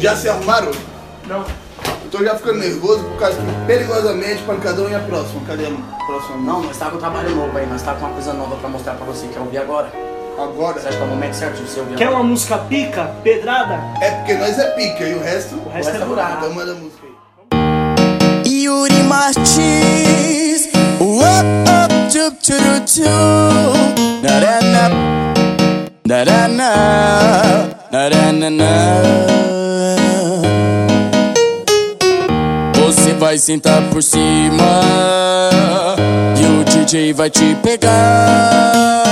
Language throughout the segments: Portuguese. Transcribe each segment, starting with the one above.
Já se arrumaram? Não. Eu tô já ficando nervoso por causa que perigosamente pancadão e a próxima. Cadê a próxima? Não, nós tá com um trabalho novo aí, nós tá com uma coisa nova pra mostrar pra você, quer ouvir agora? Agora? Você acha que é o momento certo de você ouvir Quer agora? uma música pica, pedrada? É porque nós é pica e o resto. O resto é Então buraco. Então manda a música aí. Yuri Martins. Up, up, chup, churu, chum. Narana. Narana. Narana. Você vai sentar por cima e o DJ vai te pegar.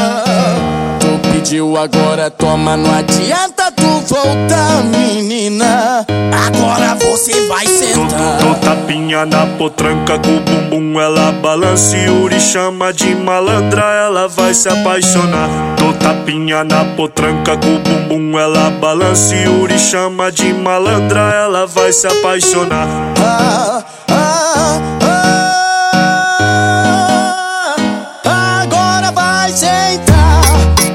Tu pediu agora, toma, não adianta tu voltar, menina. Agora você vai sentar. Dou tapinha na potranca com o bumbum ela balança e Yuri chama de malandra, ela vai se apaixonar. Dou tapinha na potranca com o bumbum ela balança e Yuri chama de malandra, ela vai se apaixonar. Ah, ah, ah, agora vai sentar,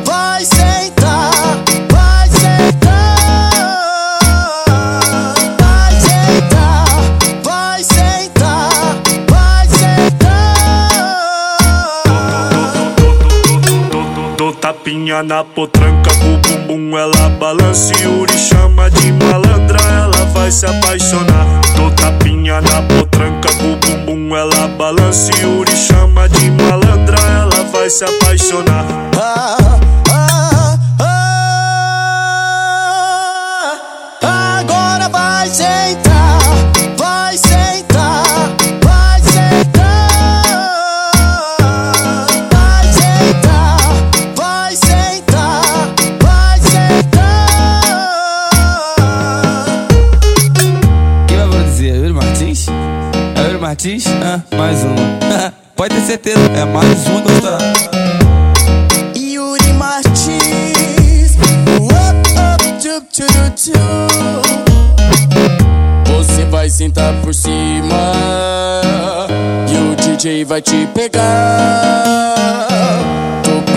vai sentar, vai sentar, vai sentar, vai sentar, vai sentar. Dou tapinha na potranca o bumbum ela balança e Yuri chama de malandra, ela vai se apaixonar. Dou tapinha na potranca com o bumbum ela balança e chama de malandra, ela vai se apaixonar. Ah, Martins? Ah, mais uma. Pode ter certeza, é mais uma gostar. Yuri Martins, up, up, chup, churu, chum. Você vai sentar por cima e o DJ vai te pegar.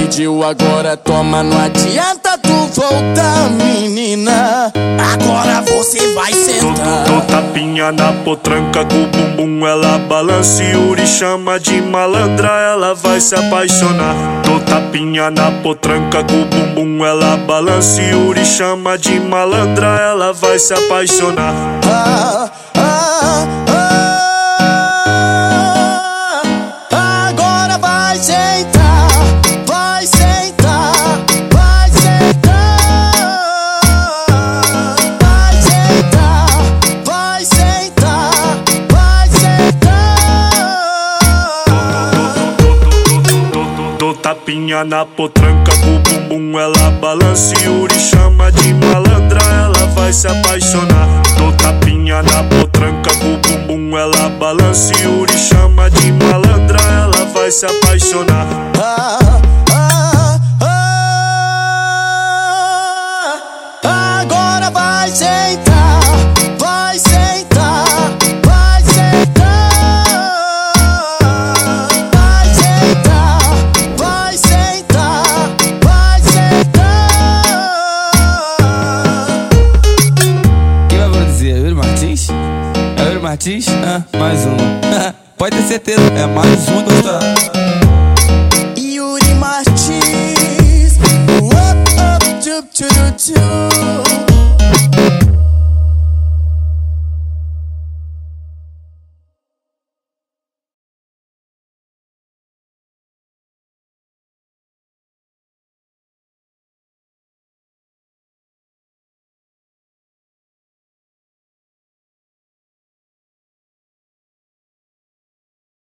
Pediu agora, toma, não adianta tu voltar, menina. Agora você vai sentar. dou tapinha na potranca com o bumbum ela balança e Yuri chama de malandra, ela vai se apaixonar. Dou tapinha na potranca com o bumbum ela balança e Yuri chama de malandra, ela vai se apaixonar. Ah, ah, tapinha na potranca com o bumbum ela balança e Yuri chama de malandra, ela vai se apaixonar. Dou tapinha na potranca com o bumbum ela balança e Yuri chama de malandra, ela vai se apaixonar. Ah, Ah, mais uma. Pode ter certeza, é mais uma gostar.